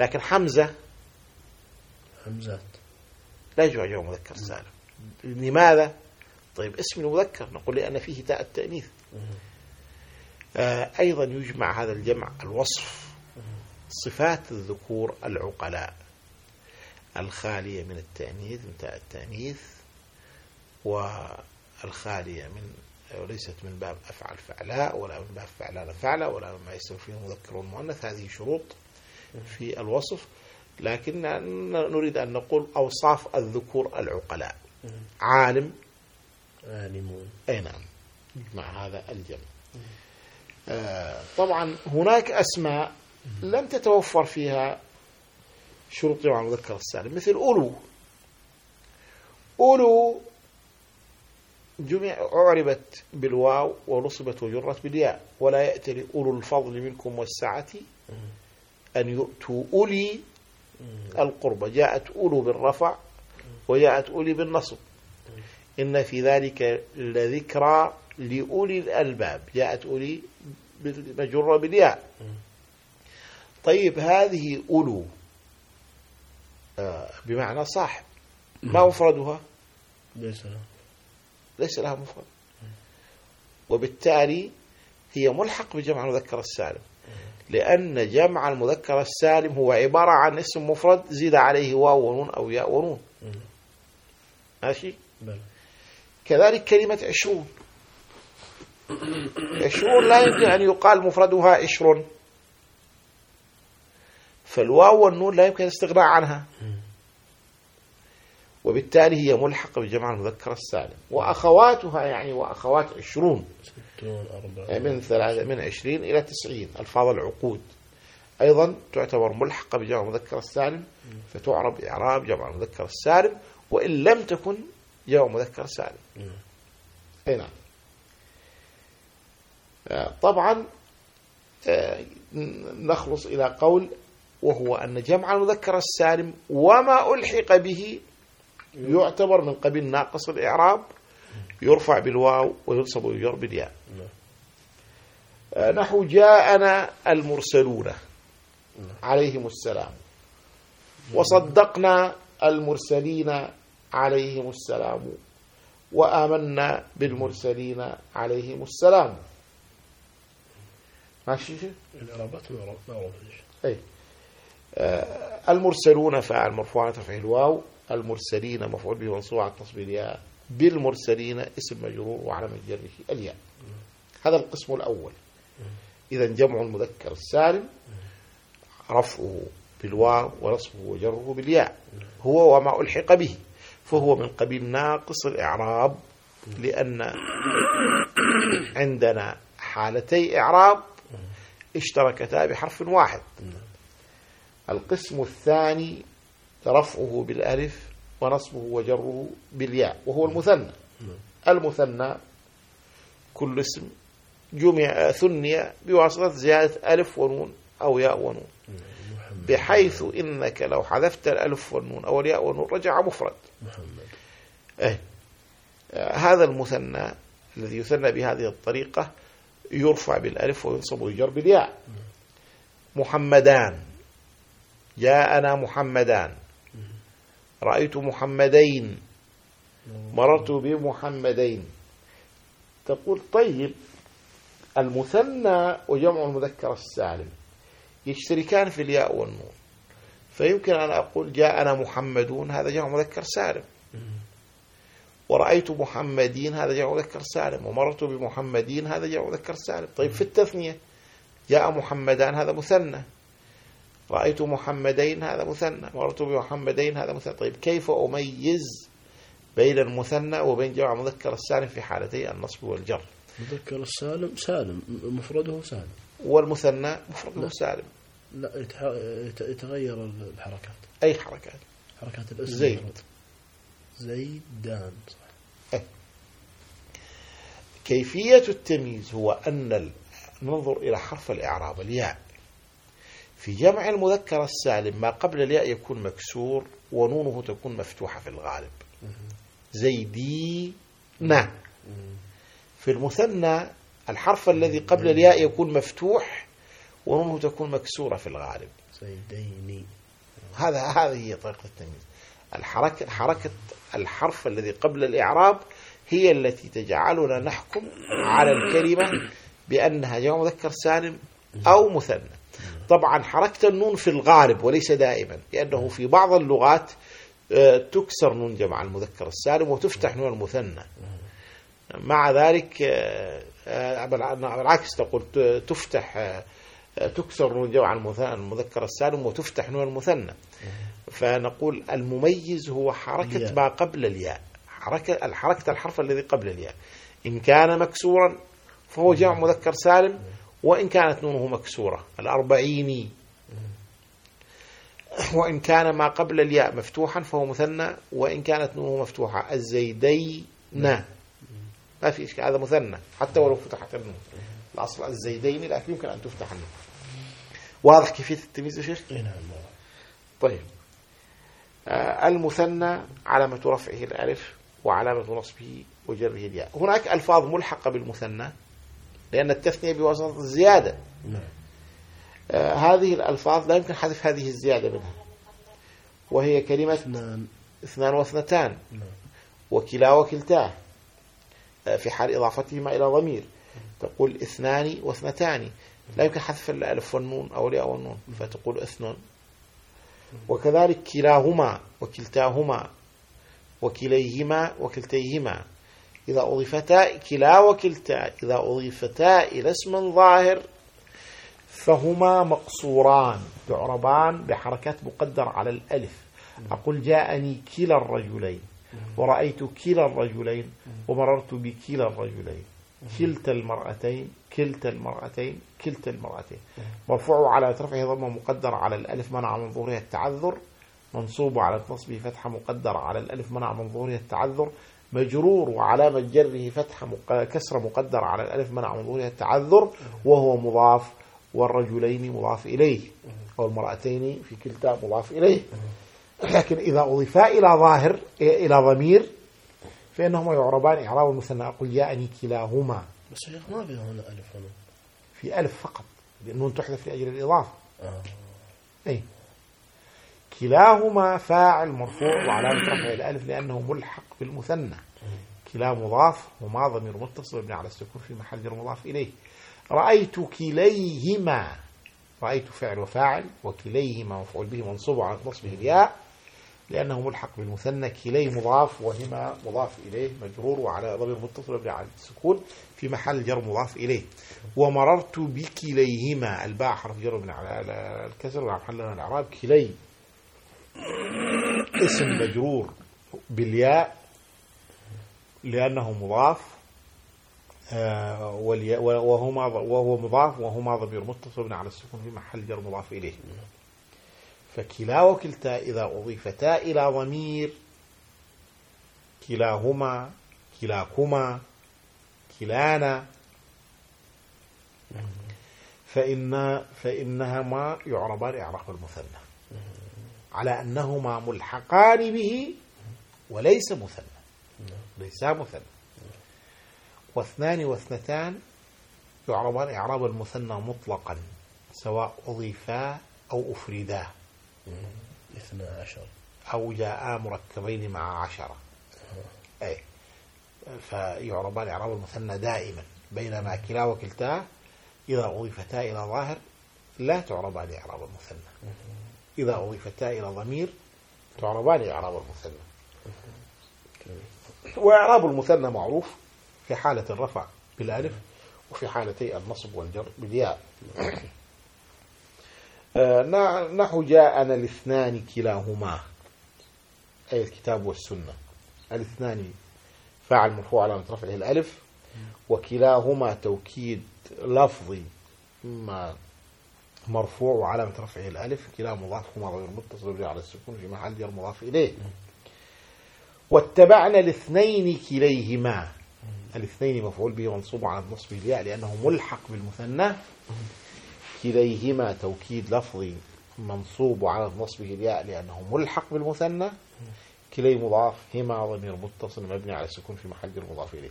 لكن حمزة همزات لا يجمع جمع مذكر سالم. لماذا؟ طيب اسم المذكر نقول لأن فيه تاء التأنيث. آه أيضا يجمع هذا الجمع الوصف صفات الذكور العقلاء. الخالية من التأنيث من تاء التأنيث والخالية من وليست من باب أفعل فعلاء ولا من باب فعلان فعلاء ولا مما يستوي فيه المذكر والمؤنث هذه شروط في الوصف. لكن نريد أن نقول أوصاف الذكور العقلاء. عالم. عالمون. أي نعم. مع هذا الجمع. آه طبعا هناك أسماء لم تتوفر فيها شروط جمع المذكر السالم. مثل أولو. أولو جمع أعربت بالواو ونصبت وجرت بالياء ولا يأتي لأولو الفضل منكم والسعة أن يؤتوا أولي القربة جاءت أولو بالرفع وجاءت أولي بالنصب. إن في ذلك لذكرى لأولي الألباب. جاءت أولي مجرة بالياء. طيب هذه أولو. آه، بمعنى صاحب. ما مفردها؟ ليس لها مفرد وبالتالي هي ملحق بجمع المذكر السالم. لأن جمع المذكر السالم هو عبارة عن اسم مفرد زيد عليه واو ونون أو ياء ونون. ماشي؟ بلى كذلك كلمة عشرون. عشرون لا يمكن أن يقال مفردها عشر فالواو والنون لا يمكن الاستغناء عنها. وبالتالي هي ملحقة بجمع المذكر السالم. وأخواتها يعني وأخوات عشرون. يعني من ثلاثة من عشرين إلى تسعين. ألفاظ العقود. أيضا تعتبر ملحقة بجمع المذكر السالم. فتعرب إعراب جمع المذكر السالم. وإن لم تكن جمع مذكر سالم. نعم. أي نعم. آه، طبعا آه، نخلص إلى قول وهو أن جمع المذكر السالم وما ألحق به يعتبر من قبيل ناقص الإعراب يرفع بالواو وينصب ويجر بالياء. نحو جاءنا المرسلون عليهم السلام. وصدقنا المرسلين عليهم السلام. وآمنا بالمرسلين عليهم السلام. ماشي الإعرابات معروف- معروفة أي آه، المرسلون فاعل مرفوع تفعيل الواو المرسلين مفعول به منصوب على التصبير الياء بالمرسلين اسم مجرور وعلامة جره الياء. هذا القسم الأول. إذا جمع المذكر السالم رفعه بالواو ونصبه وجره بالياء. هو وما ألحق به. فهو من قبيل ناقص الإعراب لأن عندنا حالتي إعراب اشتركتا بحرف واحد. القسم الثاني رفعه بالألف ونصبه وجره بالياء وهو المثنى. المثنى كل اسم جمع ثني بواسطة زيادة ألف ونون أو ياء ونون. بحيث إنك لو حذفت الألف والنون أو الياء والنون رجع مفرد. محمد. آه، هذا المثنى الذي يثنى بهذه الطريقة يرفع بالألف وينصب ويجر بالياء. محمدان. جاءنا محمدان. رأيت محمدين. مررت بمحمدين. تقول طيب المثنى وجمع المذكر السالم. يشتركان في الياء والنون. فيمكن أن أقول جاءنا محمدون هذا جمع مذكر سالم. ورأيت محمدين هذا جمع مذكر سالم. ومررت بمحمدين هذا جمع مذكر سالم. طيب في التثنية جاء محمدان هذا مثنى. رأيت محمدين هذا مثنى مررت بمحمدين هذا مثنى. طيب كيف أميز بين المثنى وبين جمع مذكر السالم في حالتي؟ النصب والجر. مذكر السالم سالم مفرده سالم. والمثنى مفرد لا. سالم. لا يتغير الحركات. أي حركات؟ حركات الأسم. زيد. زيدان صح. كيفية التمييز هو أن ننظر إلى حرف الإعراب الياء. في جمع المذكر السالم ما قبل الياء يكون مكسور ونونه تكون مفتوحة في الغالب. زيدين في المثنى الحرف الذي قبل الياء يكون مفتوح ونونه تكون مكسورة في الغالب. زيديني هذا هذه هي طريقة التمييز. الحركة حركة الحرف الذي قبل الإعراب هي التي تجعلنا نحكم على الكلمة بأنها جمع مذكر سالم أو مثنى. طبعا حركة النون في الغالب وليس دائما لأنه في بعض اللغات آه، تكسر نون جمع المذكر السالم وتفتح نون المثنى. مع ذلك آه، آه، بالعكس تقول تفتح تكسر نون جمع المذكر السالم وتفتح نون المثنى. فنقول المميز هو حركة. ما قبل الياء. حركة الحركة الحرف الذي قبل الياء. إن كان مكسورا فهو جمع مذكر سالم وإن كانت نونه مكسورة. الأربعيني وإن كان ما قبل الياء مفتوحا فهو مثنى وإن كانت نونه مفتوحة الزيدين. ما في إشكال هذا مثنى حتى ولو فتحت النون. الأصل الزيدين لكن يمكن أن تفتح النون. واضح كيفية التمييز يا شيخ؟ اي نعم. طيب. آه، المثنى علامة رفعه الألف وعلامة نصبه وجره الياء. هناك ألفاظ ملحقة بالمثنى. لأن التثنية بواسطة الزيادة. نعم. آه، هذه الألفاظ لا يمكن حذف هذه الزيادة منها. وهي كلمة اثنان. اثنان واثنتان. نعم. وكلا وكلتاه آه، في حال إضافتهما إلى ضمير. تقول اثنان واثنتان. لا يمكن حذف الألف والنون أو الياء والنون فتقول أثنان. وكذلك كلاهما وكلتاهما وكليهما وكلتيهما. إذا أضيفتا كلا وكلتا إذا أضيفتا إلى اسم ظاهر فهما مقصوران تعربان بحركات مقدرة على الألف. أقول جاءني كلا الرجلين ورأيت كلا الرجلين ومررت بكلا الرجلين. كلتا المرأتين كلتا المرأتين كلتا المرأتين. مرفوع على رفعه ضمه مقدرة على الألف منع من ظهورها التعذر. منصوب على نصبه فتحة مقدرة على الألف منع من ظهورها التعذر. مجرور وعلامة جره فتحة. كسرة مقدرة على الألف منع من ظهورها التعذر وهو مضاف والرجلين مضاف إليه أو المرأتين في كلتا مضاف إليه. لكن إذا أضيفا إلى ظاهر إلى ضمير فإنهما يعربان إعراب المثنى. أقول جاءني كلاهما. بس يا ما في هنا ألف هنا. في ألف فقط النون تحذف لأجل الإضافة. آه. أي كلاهما فاعل مرفوع وعلامة رفعه الألف لأنه ملحق بالمثنى كلا مضاف وما ضمير متصل مبني على السكون في محل جر مضاف إليه. رأيت كليهما. رأيت فعل وفاعل وكليهما مفعول به منصوب على نصبه الياء لأنه ملحق بالمثنى. كلي مضاف وهما مضاف إليه مجرور وعلى ضمير متصل مبني على السكون في محل جر مضاف إليه. ومررت بكليهما. الباء حرف جر من على الكسر وعلى محل الإعراب. كلي اسم مجرور بالياء لأنه مضاف آه، وهما وهو مضاف وهما ضمير متصل على السكون في محل جر مضاف إليه. فكلا وكلتا إذا أضيفتا إلى ضمير كلاهما كلاكما كلانا. فإن فإنهما يعربان إعراب المثنى. على أنهما ملحقان به وليس مثنى ليسا مثنى. واثنان واثنتان يعربان إعراب المثنى مطلقا سواء أضيفا أو أفردا. اثنا عشر. أو جاء مركبين مع عشرة. أي. فيعربان إعراب المثنى دائما بينما كلا وكلتا إذا أضيفتا إلى ظاهر لا تعربان إعراب المثنى. إذا أضيفتا إلى ضمير تعربان إعراب المثنى. وإعراب المثنى معروف في حالة الرفع بالألف وفي حالتي النصب والجر بالياء. آه، نحو جاءنا الاثنان كلاهما. أي الكتاب والسنة. الاثنان فاعل مرفوع على رفعه الألف. وكلاهما توكيد لفظي. ما مرفوع وعلامة رفعه الألف كلا مضاف هما غير متصل على السكون في محل جر مضاف إليه. واتبعنا الاثنين كليهما. الاثنين مفعول به منصوب على النصب الياء لأنه ملحق بالمثنى. كليهما توكيد لفظي منصوب على نصبه الياء لأنه ملحق بالمثنى. كلي مضاف هما ضمير متصل مبني على السكون في محل جر مضاف إليه.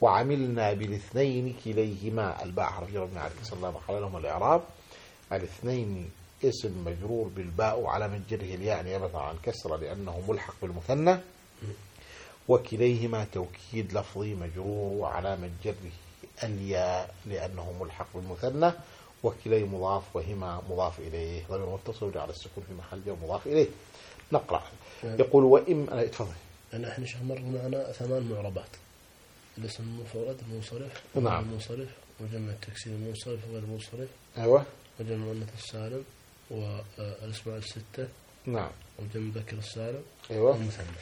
وعملنا بالاثنين كليهما. الباء حرف جر مبني على الكسر لا محل لهما الإعراب. الاثنين اسم مجرور بالباء وعلى من جره الياء نيابة عن كسرة لأنه ملحق بالمثنى. وكليهما توكيد لفظي مجرور وعلى من جره الياء لأنه ملحق بالمثنى. وكلي مضاف وهما مضاف إليه. ضمير متصل على السكون في محل جر مضاف إليه. نقرأ. يقول وإما تفضل. يعني إحنا مر معنا؟ ثمان معربات. الاسم المفرد المنصرف نعم. المنصرف وجمع التكسير المنصرف وغير المنصرف أيوة. وجمع المؤنث السالم والاسماء الستة. نعم. وجمع الذكر السالم أيوة. والمثنى.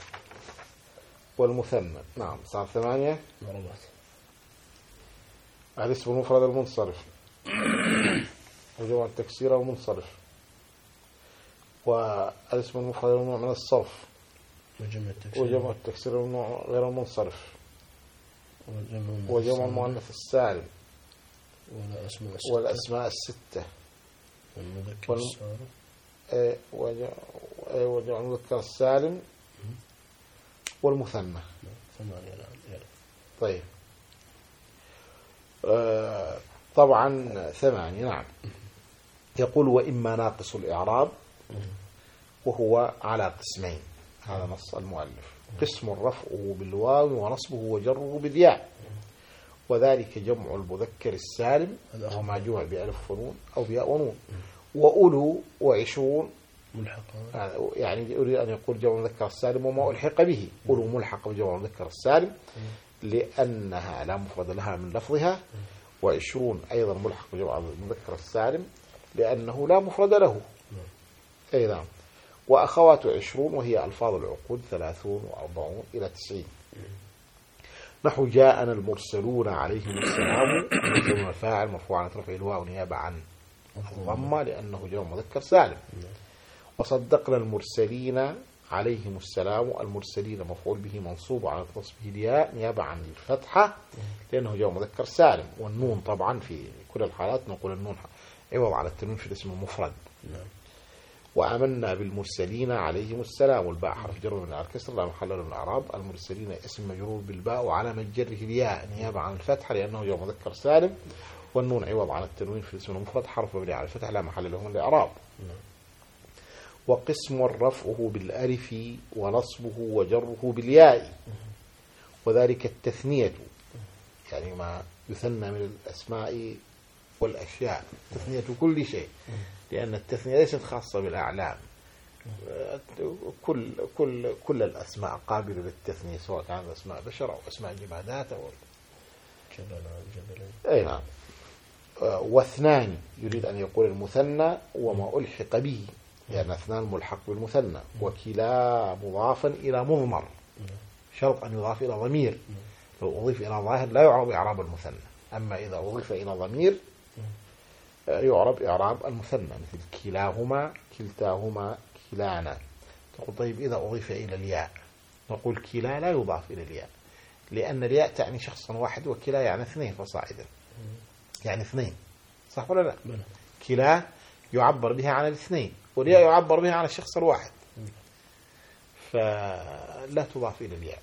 والمثنى. نعم. صار ثمانية. معربات الاسم المفرد المنصرف. وجمع التكسير المنصرف. والاسم المفرد الممنوع من الصرف. وجمع التكسير. وجمع التكسير الممنوع غير المنصرف. وجمع المؤنث السالم المؤنث السالم والاسماء الستة. والأسماء الستة. والمذكر وال- السالم وجمع إيه، وجمع المذكر السالم والمثنى. نعم، ثمانية يلا. طيب. آه، طبعا ثمانية نعم. يقول وإما ناقص الإعراب وهو على قسمين. هذا نص المؤلف. قسم رفعه بالواو ونصبه وجره بالياء. وذلك جمع المذكر السالم هذا وهو ما جمع بألف ونون أو بياء ونون وأولو وعشرون. هذا يعني يريد أن يقول جمع المذكر السالم وما ألحق به. أولو ملحق بجمع المذكر السالم لأنها لا مفرد لها من لفظها. وعشرون أيضا ملحق بجمع المذكر السالم لأنه لا مفرد له. أي نعم. وأخوات عشرون وهي ألفاظ العقود ثلاثون وأربعون إلى تسعين. نحو جاءنا المرسلون عليهم السلام المرسلون الفاعل مرفوع عن رفع الواو نيابة عن الضمة لأنه جمع مذكر سالم. وصدقنا المرسلين عليهم السلام المرسلين مفعول به منصوب على نصبه الياء نيابة عن الفتحة لأنه جاء مذكر سالم. والنون طبعا في كل الحالات نقول النون عوض على التنوين في الاسم المفرد. نعم. وآمنا بالمرسلين عليهم السلام والباء حرف جر من الكسر لا محل له من الإعراب. المرسلين اسم مجرور بالباء وعلامة جره الياء نيابة عن الفتحة لأنه جاء مذكر سالم. والنون عوض عن التنوين في الاسم المفرد حرف مبني على الفتح لا محل له من الإعراب. وقسم رفعه بالألف ونصبه وجره بالياء. وذلك التثنية يعني ما يثنى من الأسماء والأشياء تثنية كل شيء. لأن التثنية ليست خاصة بالأعلام. كل كل كل الأسماء قابلة للتثنية سواء كانت أسماء بشر أو أسماء جمادات أو أي نعم. واثنان يريد أن يقول المثنى وما ألحق به لأن اثنان ملحق بالمثنى. وكلا مضافا إلى مضمر. شرط أن يضاف إلى ضمير. لو أضيف إلى ظاهر لا يعرب إعراب المثنى. أما إذا أضيف إلى ضمير يعرب إعراب المثنى مثل كلاهما كلتاهما كلانا. تقول طيب إذا أضيف إلى الياء نقول كلا لا يضاف إلى الياء لأن الياء تعني شخصا واحد وكلا يعني اثنين فصاعدا. يعني اثنين صح ولا لا؟ كلا يعبر بها عن الاثنين والياء يعبر بها عن الشخص الواحد. فلا تضاف إلى الياء.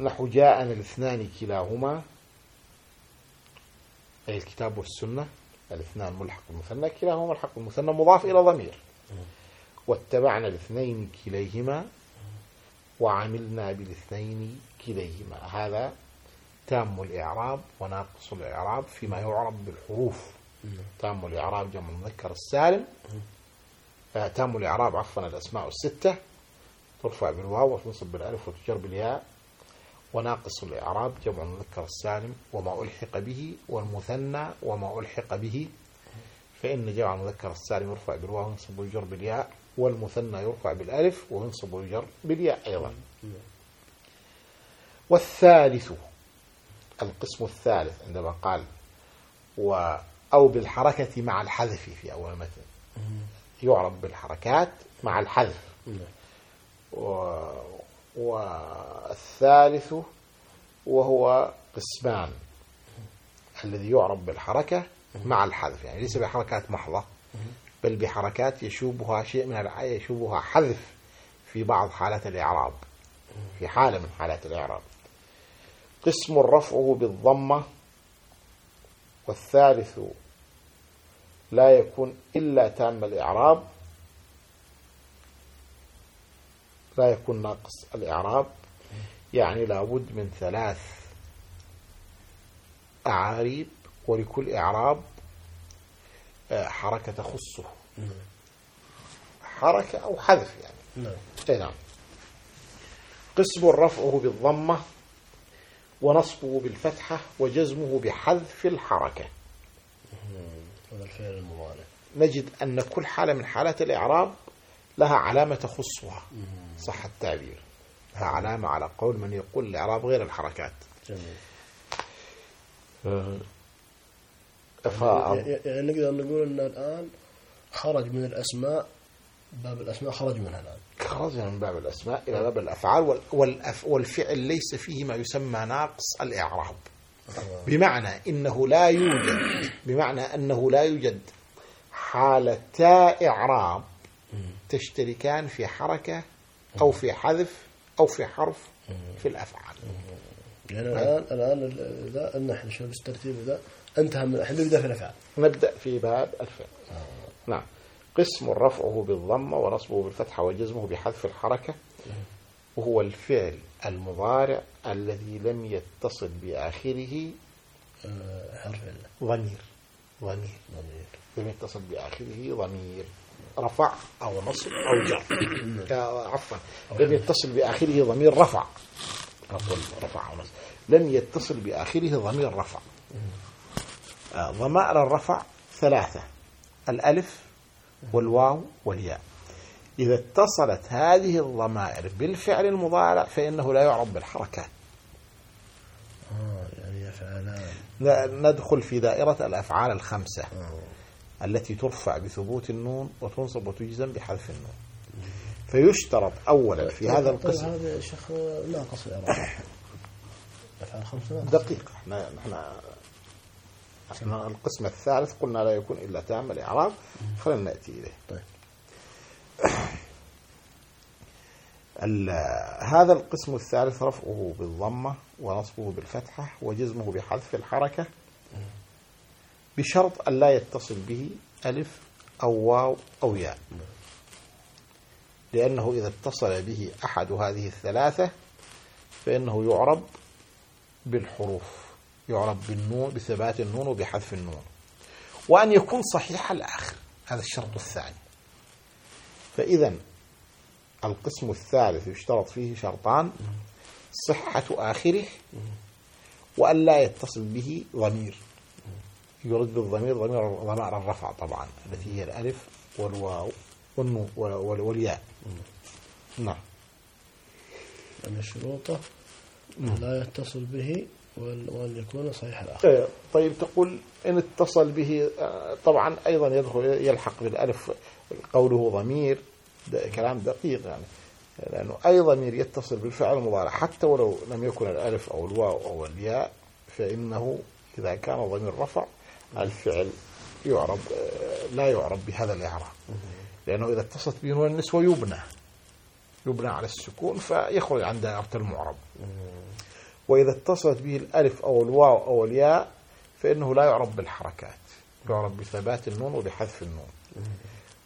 نحو جاءنا الاثنان كلاهما أي الكتاب والسنة الاثنان ملحق بالمثنى كلاهما ملحق بالمثنى مضاف إلى ضمير. واتبعنا الاثنين كليهما وعملنا بالاثنين كليهما. هذا تام الإعراب وناقص الإعراب فيما يعرب بالحروف. تام الإعراب جمع المذكر السالم. آه، تام الإعراب عفوا الأسماء الستة. ترفع بالواو وتنصب بالألف وتجر بالياء. وناقص الإعراب جمع المذكر السالم وما ألحق به والمثنى وما ألحق به. فإن جمع المذكر السالم يرفع بالواو وينصب ويجر بالياء والمثنى يرفع بالألف وينصب ويجر بالياء أيضا. والثالث القسم الثالث عندما قال و أو بالحركة مع الحذف في أول المتن يعرب بالحركات مع الحذف. نعم. والثالث وهو قسمان الذي يعرب بالحركة مع الحذف يعني ليس بحركات محضة بل بحركات يشوبها شيء من الع- يشوبها حذف في بعض حالات الإعراب في حالة من حالات الإعراب. قسم رفعه بالضمة والثالث لا يكون إلا تام الإعراب لا يكون ناقص الإعراب يعني لابد من ثلاث أعاريب ولكل إعراب آه، حركة تخصه. حركة أو حذف يعني. نعم. أي نعم. قسم رفعه بالضمة ونصبه بالفتحة وجزمه بحذف الحركة. هذا الفعل المضارع. نجد أن كل حالة من حالات الإعراب لها علامة تخصها. صح التعبير. لها علامة على قول من يقول الإعراب غير الحركات. جميل. ف... يعني يعني نقدر نقول إن الآن خرج من الأسماء باب الأسماء خرج منها الآن. خرجنا من باب الأسماء إلى باب الأفعال وال- والأف والفعل ليس فيه ما يسمى ناقص الإعراب. بمعنى إنه لا يوجد بمعنى أنه لا يوجد حالتا إعراب تشتركان في حركة أو في حذف أو في حرف في الأفعال. يعني الان الآن ال- ذا أن إحنا شوف الترتيب ذا انتهى من الحين نبدأ في الأفعال. نبدأ في باب الفعل. نعم. قسم رفعه بالضمة ونصبه بالفتحة وجزمه بحذف الحركة. وهو الفعل المضارع الذي لم يتصل بآخره. آه، حرف ضمير. ضمير. ضمير. لم يتصل بآخره ضمير. رفع أو نصب أو جر. آه، عفوا. لم يتصل بآخره ضمير رفع. رفع أو نصب. لم يتصل بآخره ضمير رفع. آه، ضمائر الرفع ثلاثة. الألف والواو والياء. إذا اتصلت هذه الضمائر بالفعل المضارع فإنه لا يعرب بالحركات. آه يعني يفعلان. ندخل في دائرة الأفعال الخمسة. آه. التي ترفع بثبوت النون وتنصب وتجزم بحذف النون. فيشترط أولا في هذا طيب القسم. هذا شيخ ناقص دقيقة إحنا إحنا إحنا القسم الثالث قلنا لا يكون إلا تام الإعراب. خلينا نأتي إليه. طيب. ال- هذا القسم الثالث رفعه بالضمة ونصبه بالفتحة وجزمه بحذف الحركة بشرط أن لا يتصل به ألف أو واو أو ياء. لأنه إذا اتصل به أحد هذه الثلاثة فإنه يعرب بالحروف يعرب بالنون بثبات النون وبحذف النون. وأن يكون صحيح الآخر هذا الشرط الثاني. فإذا القسم الثالث يشترط فيه شرطان صحة آخره وأن لا يتصل به ضمير. يرد بالضمير ضمير ضمائر الرفع طبعا التي هي الألف والواو والنون وال- وال- والياء. نعم. أن شروطه لا يتصل به وأن وأن يكون صحيح الآخر. إيه، طيب تقول إن اتصل به آه، طبعا أيضا يدخل يلحق بالألف قوله ضمير ده كلام دقيق يعني. لأنه أي ضمير يتصل بالفعل المضارع حتى ولو لم يكن الألف أو الواو أو الياء فإنه إذا كان ضمير رفع الفعل يعرب لا يعرب بهذا الإعراب. لأنه إذا اتصلت به نون النسوة يبنى يبنى على السكون فيخرج عن دائرة المعرب. وإذا اتصلت به الألف أو الواو أو الياء فإنه لا يعرب بالحركات يعرب بثبات النون وبحذف النون.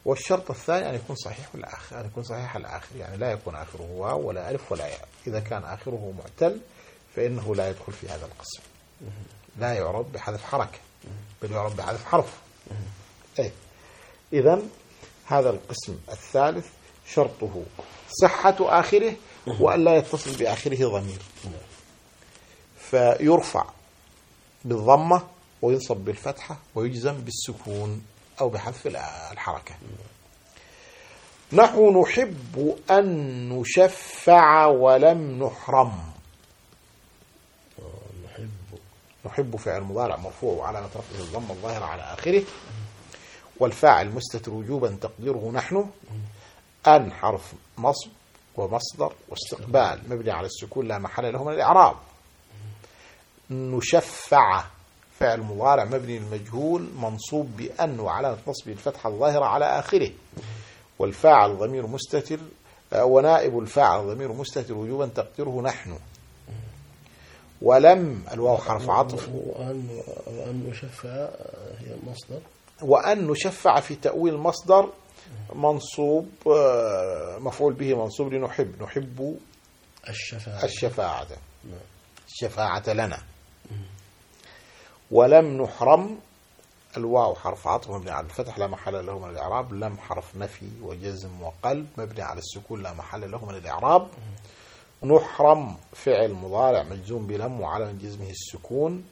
والشرط الثاني أن يكون صحيح الآخر أن يكون صحيح الآخر يعني لا يكون آخره واو ولا ألف ولا ياء. إذا كان آخره معتل فإنه لا يدخل في هذا القسم. لا يعرب بحذف حركة. بل يعرب بحذف حرف. أي إذا هذا القسم الثالث شرطه صحة آخره وأن لا يتصل بآخره ضمير. فيرفع بالضمة وينصب بالفتحة ويجزم بالسكون أو بحذف الحركة. نحو نحب أن نشفع ولم نحرم نحب نحب فعل مضارع مرفوع وعلامة رفعه الضمة الظاهرة على آخره. والفاعل مستتر وجوبا تقديره نحن. أن حرف نصب ومصدر واستقبال مبني على السكون لا محل له من الإعراب. نشفع فعل مضارع مبني المجهول منصوب بأن وعلامة نصبه الفتحة الظاهرة على آخره. والفاعل ضمير مستتر آه، ونائب الفاعل ضمير مستتر وجوبا تقديره نحن. ولم الواو حرف عطف. وأن وأن نشفع هي مصدر. وأن نشفع في تأويل مصدر منصوب آه، مفعول به منصوب لنحب. نحب الشفاعة. الشفاعة. نعم. الشفاعة لنا. ولم نحرم الواو حرف عطف مبني على الفتح لا محل له من الإعراب. لم حرف نفي وجزم وقلب مبني على السكون لا محل له من الإعراب. نحرم فعل مضارع مجزوم بلم وعلم جزمه السكون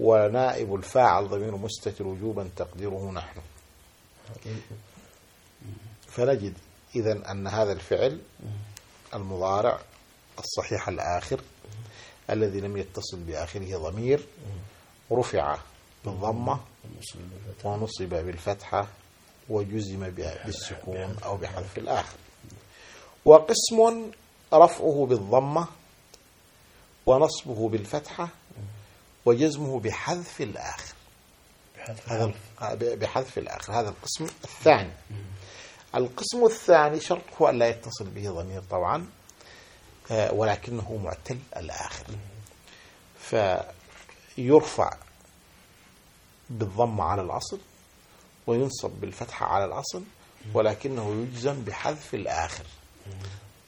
ونائب الفاعل ضمير مستتر وجوبا تقديره نحن فنجد إذا أن هذا الفعل المضارع الصحيح الآخر الذي لم يتصل بآخره ضمير رفع بالضمة. ونصب بالفتحة وجزم بالسكون أو بحذف الآخر وقسم رفعه بالضمة ونصبه بالفتحة وجزمه بحذف الآخر. بحذف هذا الحرف بحذف الآخر. هذا القسم الثاني. القسم الثاني شرطه أن لا يتصل به ضمير طبعا آه، ولكنه معتل الآخر. فيرفع بالضمة على الأصل وينصب بالفتحة على الأصل ولكنه يجزم بحذف الآخر.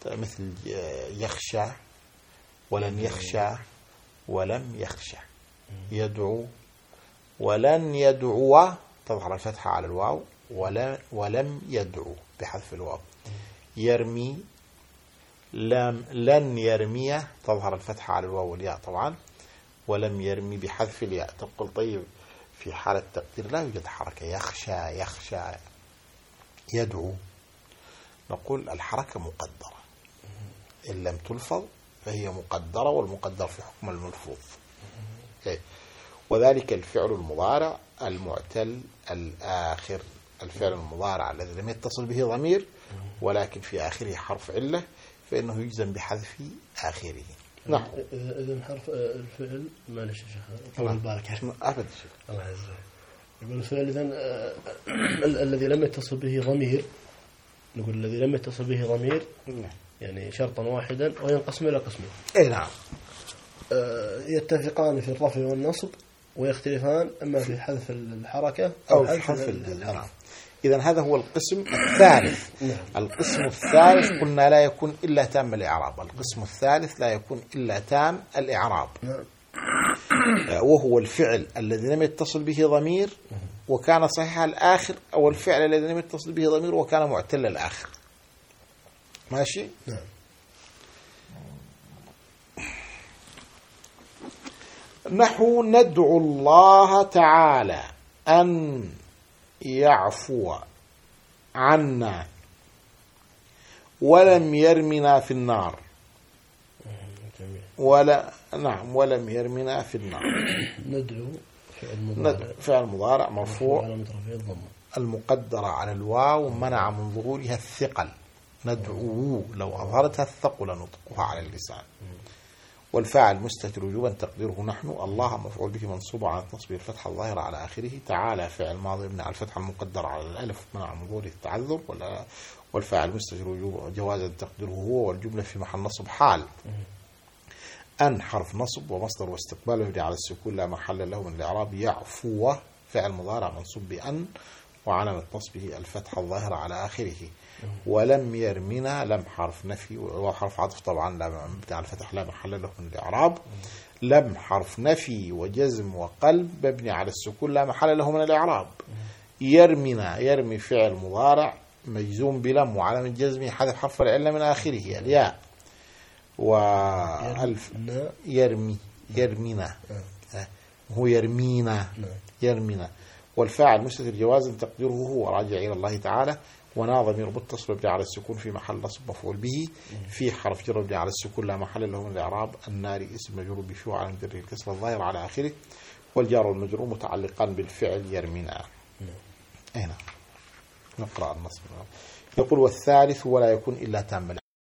مثل آه، يخشى ولن يخشى ولم يخشى. يدعو ولن يدعو تظهر الفتحة على الواو ولا ولم يدعو بحذف الواو. يرمي لم لن يرمي تظهر الفتحة على الواو والياء طبعا ولم يرمي بحذف الياء. تقول طيب في حالة تقدير لا يوجد حركة. يخشى يخشى يدعو. نقول الحركة مقدرة. إن لم تلفظ فهي مقدرة والمقدر في حكم الملفوظ. إيه. وذلك الفعل المضارع المعتل الآخر. الفعل المضارع الذي لم يتصل به ضمير ولكن في آخره حرف علة فإنه يجزم بحذف آخره. نعم. إذا حرف الفعل معلش يا شيخ بالك يعني. أبدا. الله يعزك. يقول الفعل إذا آه، ال- الذي لم يتصل به ضمير نقول الذي لم يتصل به ضمير يعني شرطا واحدا وينقسم إلى قسمين. إي نعم. آه، يتفقان في الرفع والنصب ويختلفان أما في حذف الحركة أو في حذف الحرف إذا هذا هو القسم الثالث. نعم. القسم الثالث قلنا لا يكون إلا تام الإعراب. القسم الثالث لا يكون إلا تام الإعراب. نعم آه، وهو الفعل الذي لم يتصل به ضمير وكان صحيح الآخر أو الفعل الذي لم يتصل به ضمير وكان معتل الآخر. ماشي؟ نعم. نحو ندعو الله تعالى أن يعفو عنا ولم يرمنا في النار. ولا نعم ولم يرمنا في النار. ندعو فعل مضارع. فعل مضارع مرفوع. المقدرة على الواو منع من ظهورها الثقل. ندعو لو أظهرتها الثقل نطقها على اللسان. والفاعل مستتر وجوبا تقديره نحن. الله مفعول به منصوب على نصب الفتحة الظاهرة على آخره. تعالى فعل ماضي على الفتحة المقدرة على الألف منع من ظهوره التعذر. ولا والفاعل مستتر وجوبا جوازا تقديره هو والجملة في محل نصب حال. أن حرف نصب ومصدر واستقبال مبني على السكون لا محل له من الإعراب. يعفو. فعل مضارع منصوب بأن وعلامة نصبه الفتحة الظاهرة على آخره. ولم يرمنا لم حرف نفي وحرف عطف طبعا على الفتح لا محل له من الإعراب. لم حرف نفي وجزم وقلب مبني على السكون لا محل له من الإعراب. يرمنا يرمي فعل مضارع مجزوم بلم وعلامة جزمه حذف حرف العلة من آخره الياء. والف نا يرمي يرمينا. آه. هو يرمينا يرمينا. والفاعل مستتر جوازا تقديره هو راجع إلى الله تعالى. ونا ضمير متصل مبني على السكون في محل نصب مفعول به في حرف جر مبني على السكون لا محل له من الإعراب النار اسم مجرور بفي وعلى جره الكسر الظاهر على آخره والجار والمجرور متعلقان بالفعل يرمينا. أين نقرأ النصب. يقول والثالث ولا يكون إلا تام